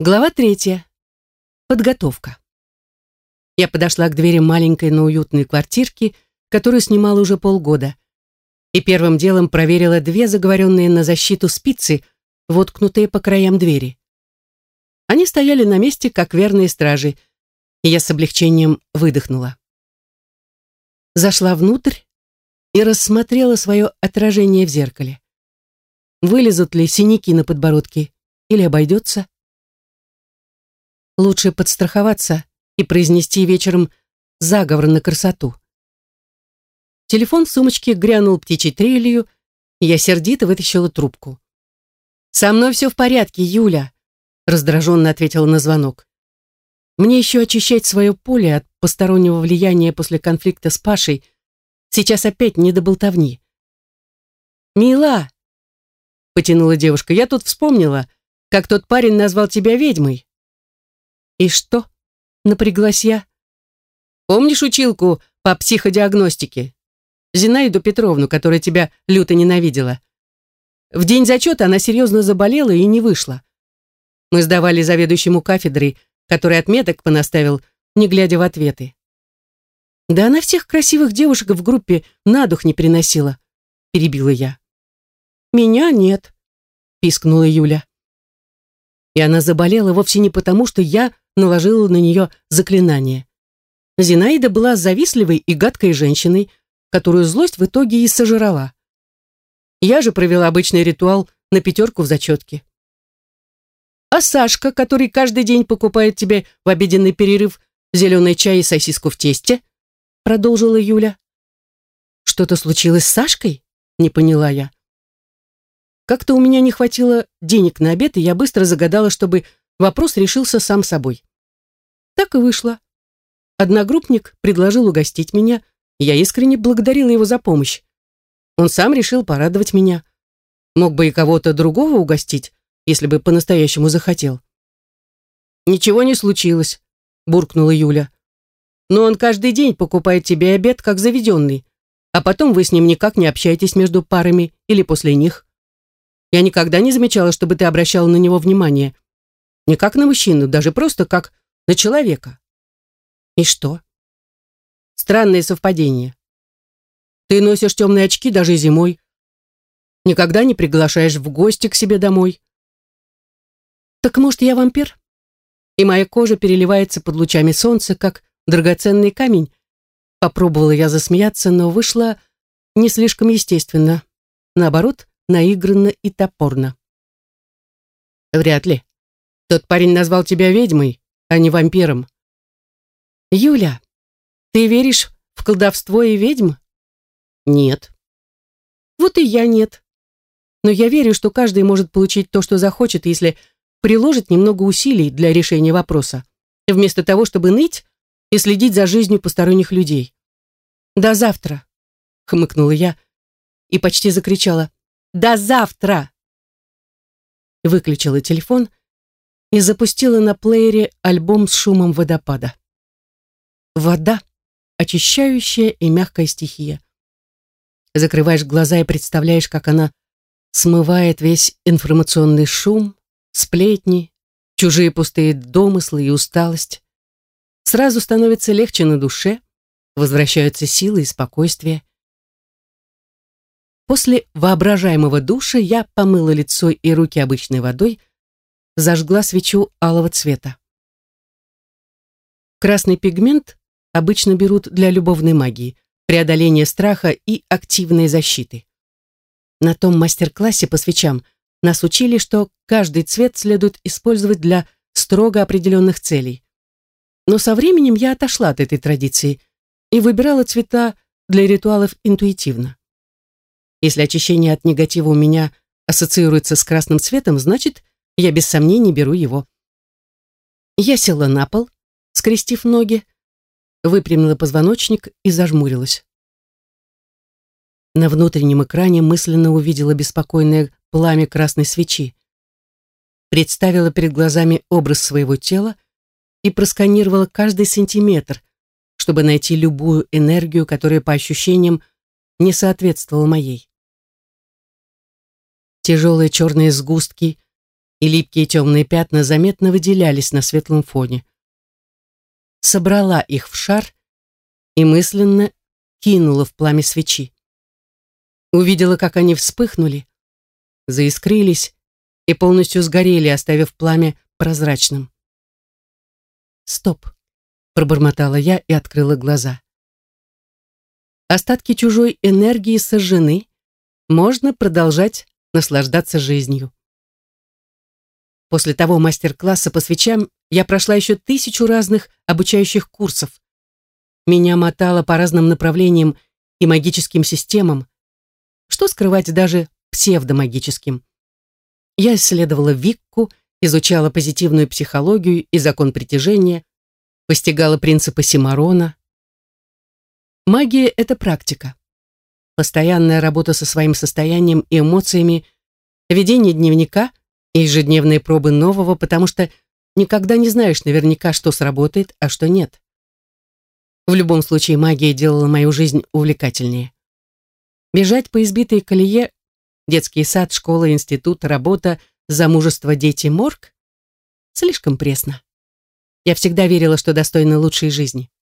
Глава третья. Подготовка. Я подошла к двери маленькой, но уютной квартирки, которую снимала уже полгода, и первым делом проверила две заговоренные на защиту спицы, воткнутые по краям двери. Они стояли на месте, как верные стражи, и я с облегчением выдохнула. Зашла внутрь и рассмотрела свое отражение в зеркале. Вылезут ли синяки на подбородке или обойдется? Лучше подстраховаться и произнести вечером заговор на красоту. Телефон в сумочке грянул птичьей трелью, и я сердито вытащила трубку. «Со мной все в порядке, Юля», — раздраженно ответила на звонок. «Мне еще очищать свое поле от постороннего влияния после конфликта с Пашей. Сейчас опять не до болтовни». «Мила!» — потянула девушка. «Я тут вспомнила, как тот парень назвал тебя ведьмой». «И что?» — напряглась я. «Помнишь училку по психодиагностике? Зинаиду Петровну, которая тебя люто ненавидела? В день зачета она серьезно заболела и не вышла. Мы сдавали заведующему кафедрой, который отметок понаставил, не глядя в ответы. Да она всех красивых девушек в группе на дух не приносила, перебила я. Меня нет, пискнула Юля. И она заболела вовсе не потому, что я наложила на нее заклинание. Зинаида была завистливой и гадкой женщиной, которую злость в итоге и сожрала. Я же провела обычный ритуал на пятерку в зачетке. А Сашка, который каждый день покупает тебе в обеденный перерыв зеленый чай и сосиску в тесте, продолжила Юля. Что-то случилось с Сашкой? Не поняла я. Как-то у меня не хватило денег на обед, и я быстро загадала, чтобы вопрос решился сам собой. Так и вышло. Одногруппник предложил угостить меня, и я искренне благодарила его за помощь. Он сам решил порадовать меня. Мог бы и кого-то другого угостить, если бы по-настоящему захотел. «Ничего не случилось», — буркнула Юля. «Но он каждый день покупает тебе обед, как заведенный, а потом вы с ним никак не общаетесь между парами или после них. Я никогда не замечала, чтобы ты обращала на него внимание. Не как на мужчину, даже просто как на человека. И что? Странное совпадение. Ты носишь темные очки даже зимой. Никогда не приглашаешь в гости к себе домой. Так может, я вампир? И моя кожа переливается под лучами солнца, как драгоценный камень. Попробовала я засмеяться, но вышло не слишком естественно. Наоборот, наигранно и топорно. Вряд ли. Тот парень назвал тебя ведьмой, а не вампиром. Юля, ты веришь в колдовство и ведьм? Нет. Вот и я нет. Но я верю, что каждый может получить то, что захочет, если приложит немного усилий для решения вопроса, вместо того, чтобы ныть и следить за жизнью посторонних людей. «До завтра!» — хмыкнула я и почти закричала. «До завтра!» Выключила телефон и запустила на плеере альбом с шумом водопада. Вода — очищающая и мягкая стихия. Закрываешь глаза и представляешь, как она смывает весь информационный шум, сплетни, чужие пустые домыслы и усталость. Сразу становится легче на душе, возвращаются силы и спокойствие. После воображаемого душа я помыла лицо и руки обычной водой, зажгла свечу алого цвета. Красный пигмент обычно берут для любовной магии, преодоления страха и активной защиты. На том мастер-классе по свечам нас учили, что каждый цвет следует использовать для строго определенных целей. Но со временем я отошла от этой традиции и выбирала цвета для ритуалов интуитивно. Если очищение от негатива у меня ассоциируется с красным цветом, значит, я без сомнений беру его. Я села на пол, скрестив ноги, выпрямила позвоночник и зажмурилась. На внутреннем экране мысленно увидела беспокойное пламя красной свечи. Представила перед глазами образ своего тела и просканировала каждый сантиметр, чтобы найти любую энергию, которая по ощущениям не соответствовала моей. Тяжелые черные сгустки и липкие темные пятна заметно выделялись на светлом фоне. Собрала их в шар и мысленно кинула в пламя свечи. Увидела, как они вспыхнули, заискрились и полностью сгорели, оставив пламя прозрачным. «Стоп!» — пробормотала я и открыла глаза. Остатки чужой энергии сожжены, можно продолжать наслаждаться жизнью. После того мастер-класса по свечам я прошла еще тысячу разных обучающих курсов. Меня мотало по разным направлениям и магическим системам. Что скрывать даже псевдомагическим. Я исследовала Викку, изучала позитивную психологию и закон притяжения, постигала принципы Симарона. Магия — это практика. Постоянная работа со своим состоянием и эмоциями, ведение дневника и ежедневные пробы нового, потому что никогда не знаешь наверняка, что сработает, а что нет. В любом случае, магия делала мою жизнь увлекательнее. Бежать по избитой колее детский сад, школа, институт, работа, замужество, дети, морг? Слишком пресно. Я всегда верила, что достойна лучшей жизни.